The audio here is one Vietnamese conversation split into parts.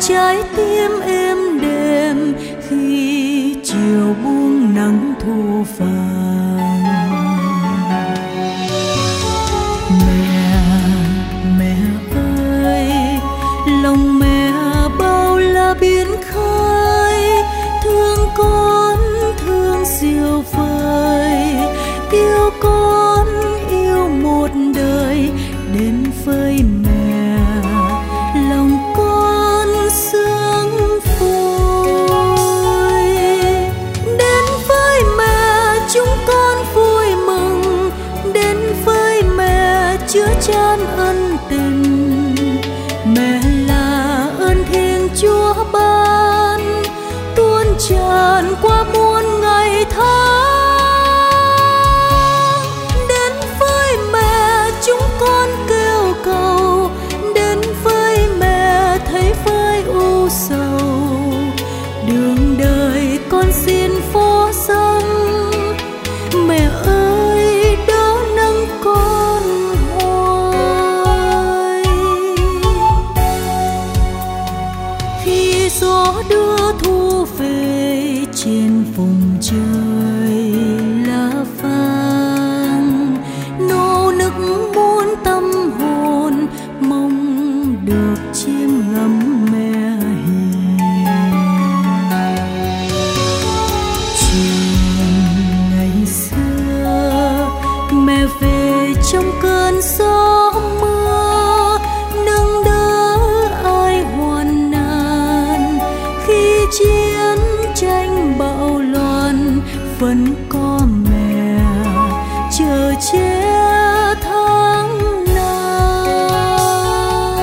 trái tim êm đềm khi chiều buông nắng thu vàng mẹ qua mùa chiến tranh bạo loạn vẫn có mẹ. Chờ che tháng năm,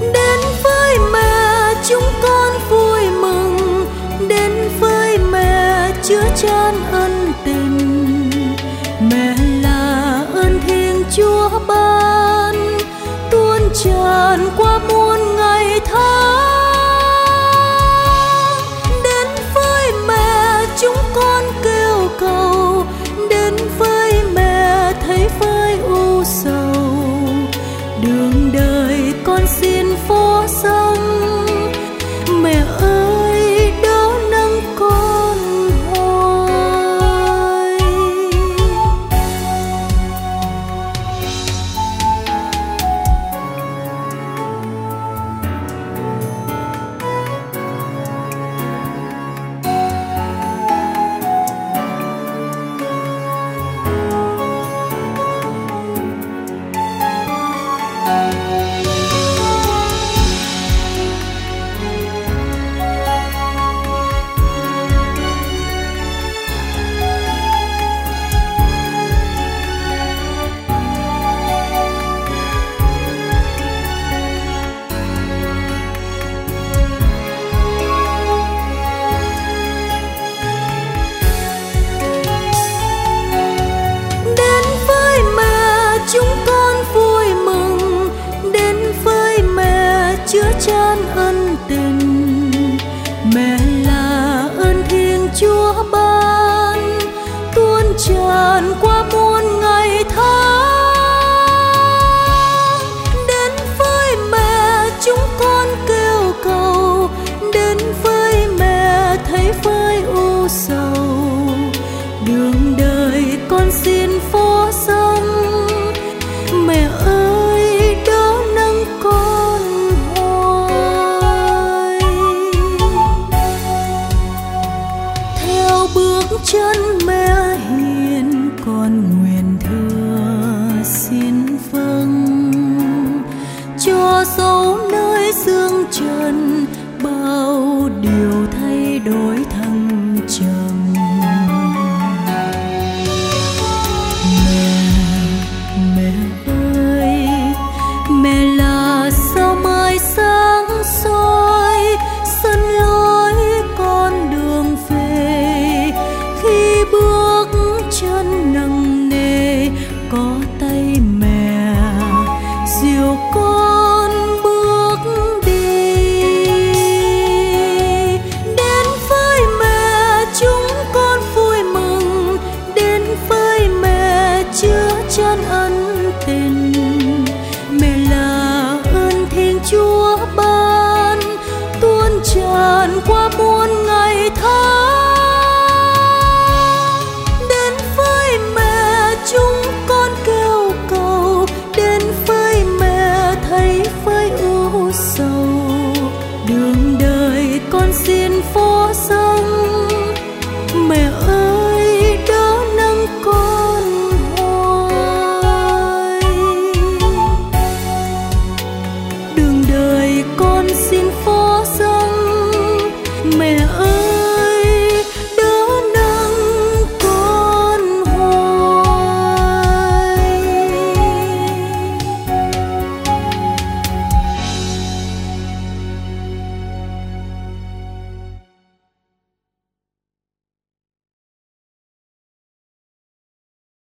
đến với mẹ chúng con vui mừng. Đến với mẹ chứa chan ân tình. Mẹ là ơn thiên chúa ban, tuôn tràn qua muôn vượt qua muôn ngày tháng, đến với mẹ chúng con kêu cầu, đến với mẹ thấy với u sầu. Đường đời con xin phó dâng mẹ ơi đỡ nâng con hoài. Theo bước chân mẹ se